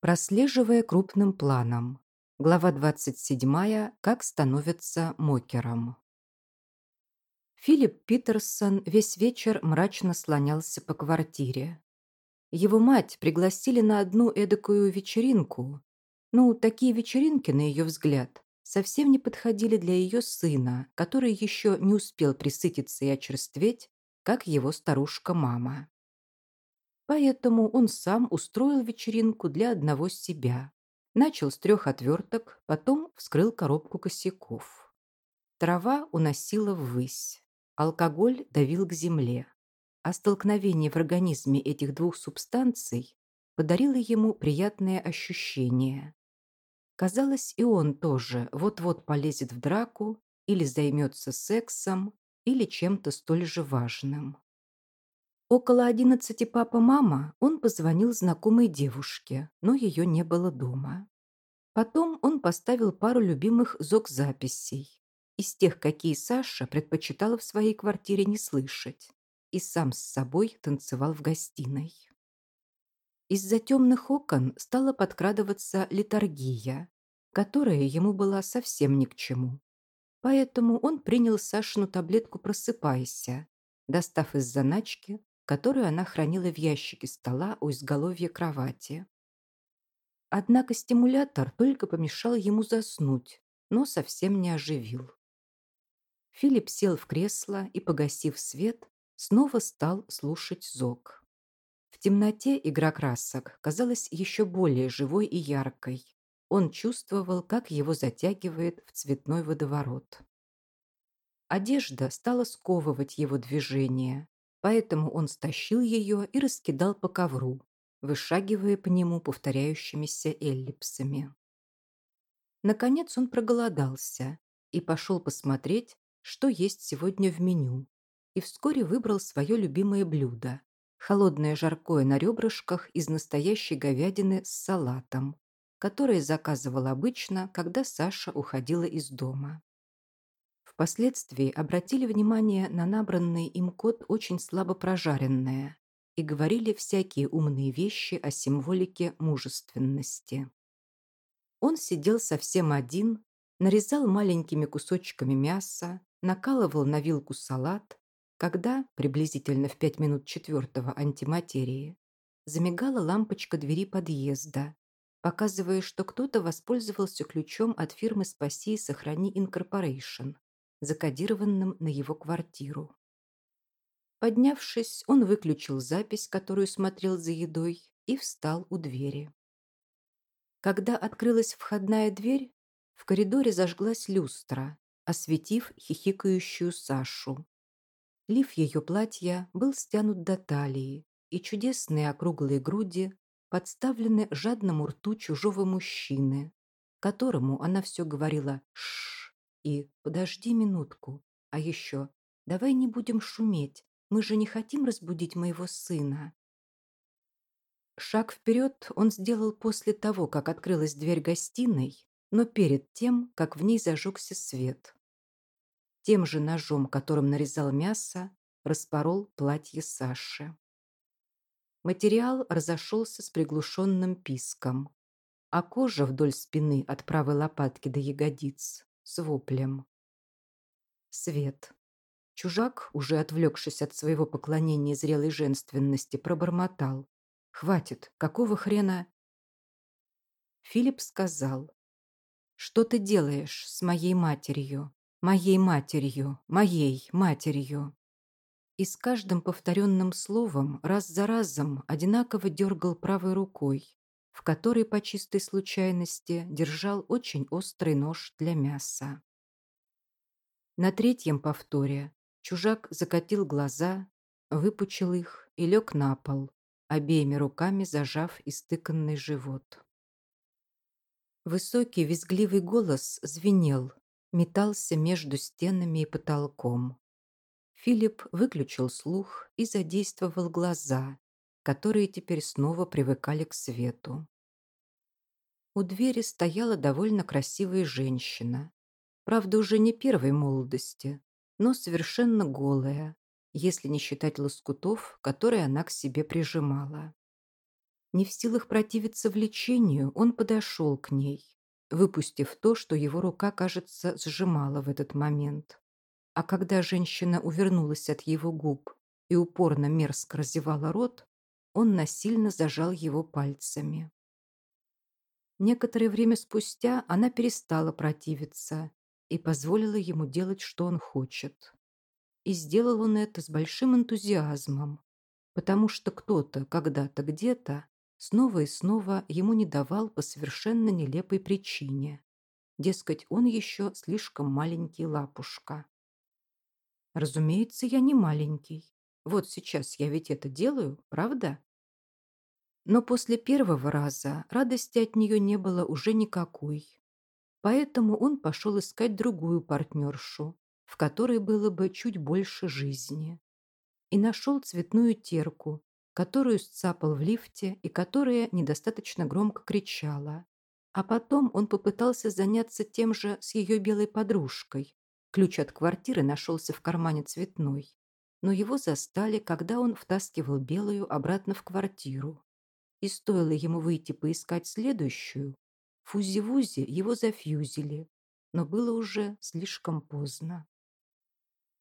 Прослеживая крупным планом. Глава 27. Как становится мокером. Филипп Питерсон весь вечер мрачно слонялся по квартире. Его мать пригласили на одну эдакую вечеринку. Ну, такие вечеринки, на ее взгляд, совсем не подходили для ее сына, который еще не успел присытиться и очерстветь, как его старушка-мама. Поэтому он сам устроил вечеринку для одного себя. Начал с трех отверток, потом вскрыл коробку косяков. Трава уносила ввысь. Алкоголь давил к земле. А столкновение в организме этих двух субстанций подарило ему приятное ощущение. Казалось, и он тоже вот-вот полезет в драку или займется сексом, или чем-то столь же важным. Около одиннадцати папа-мама он позвонил знакомой девушке, но ее не было дома. Потом он поставил пару любимых зок-записей, из тех, какие Саша предпочитала в своей квартире не слышать, и сам с собой танцевал в гостиной. Из-за темных окон стала подкрадываться литургия, которая ему была совсем ни к чему. Поэтому он принял Сашину таблетку «Просыпайся», достав из заначки которую она хранила в ящике стола у изголовья кровати. Однако стимулятор только помешал ему заснуть, но совсем не оживил. Филипп сел в кресло и, погасив свет, снова стал слушать зог. В темноте игра красок казалась еще более живой и яркой. Он чувствовал, как его затягивает в цветной водоворот. Одежда стала сковывать его движение, Поэтому он стащил ее и раскидал по ковру, вышагивая по нему повторяющимися эллипсами. Наконец он проголодался и пошел посмотреть, что есть сегодня в меню, и вскоре выбрал свое любимое блюдо – холодное жаркое на ребрышках из настоящей говядины с салатом, которое заказывал обычно, когда Саша уходила из дома. Впоследствии обратили внимание на набранный им код очень слабо прожаренное и говорили всякие умные вещи о символике мужественности. Он сидел совсем один, нарезал маленькими кусочками мяса, накалывал на вилку салат, когда, приблизительно в пять минут четвертого антиматерии, замигала лампочка двери подъезда, показывая, что кто-то воспользовался ключом от фирмы «Спаси и сохрани Инкорпорейшн», закодированным на его квартиру. Поднявшись, он выключил запись, которую смотрел за едой, и встал у двери. Когда открылась входная дверь, в коридоре зажглась люстра, осветив хихикающую Сашу. Лиф ее платья был стянут до талии, и чудесные округлые груди подставлены жадному рту чужого мужчины, которому она все говорила «шш» и «подожди минутку», а еще «давай не будем шуметь, мы же не хотим разбудить моего сына». Шаг вперед он сделал после того, как открылась дверь гостиной, но перед тем, как в ней зажегся свет. Тем же ножом, которым нарезал мясо, распорол платье Саши. Материал разошелся с приглушенным писком, а кожа вдоль спины от правой лопатки до ягодиц с воплем. Свет. Чужак, уже отвлекшись от своего поклонения зрелой женственности, пробормотал. «Хватит, какого хрена?» Филипп сказал. «Что ты делаешь с моей матерью? Моей матерью, моей матерью?» И с каждым повторенным словом раз за разом одинаково дергал правой рукой, в которой по чистой случайности держал очень острый нож для мяса. На третьем повторе чужак закатил глаза, выпучил их и лег на пол, обеими руками зажав истыканный живот. Высокий визгливый голос звенел, метался между стенами и потолком. Филипп выключил слух и задействовал глаза, которые теперь снова привыкали к свету. У двери стояла довольно красивая женщина. Правда, уже не первой молодости, но совершенно голая, если не считать лоскутов, которые она к себе прижимала. Не в силах противиться влечению, он подошел к ней, выпустив то, что его рука, кажется, сжимала в этот момент. А когда женщина увернулась от его губ и упорно мерзко разевала рот, он насильно зажал его пальцами. Некоторое время спустя она перестала противиться и позволила ему делать, что он хочет. И сделал он это с большим энтузиазмом, потому что кто-то когда-то где-то снова и снова ему не давал по совершенно нелепой причине. Дескать, он еще слишком маленький лапушка. Разумеется, я не маленький. Вот сейчас я ведь это делаю, правда? Но после первого раза радости от нее не было уже никакой. Поэтому он пошел искать другую партнершу, в которой было бы чуть больше жизни. И нашел цветную терку, которую сцапал в лифте и которая недостаточно громко кричала. А потом он попытался заняться тем же с ее белой подружкой. Ключ от квартиры нашелся в кармане цветной. Но его застали, когда он втаскивал белую обратно в квартиру. И стоило ему выйти поискать следующую, фузи-вузи его зафьюзили, но было уже слишком поздно.